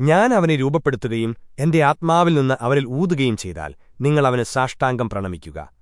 ഞാൻ അവനെ രൂപപ്പെടുത്തുകയും എന്റെ ആത്മാവിൽ നിന്ന് അവരിൽ ഊതുകയും ചെയ്താൽ നിങ്ങൾ അവന് സാഷ്ടാംഗം പ്രണമിക്കുക.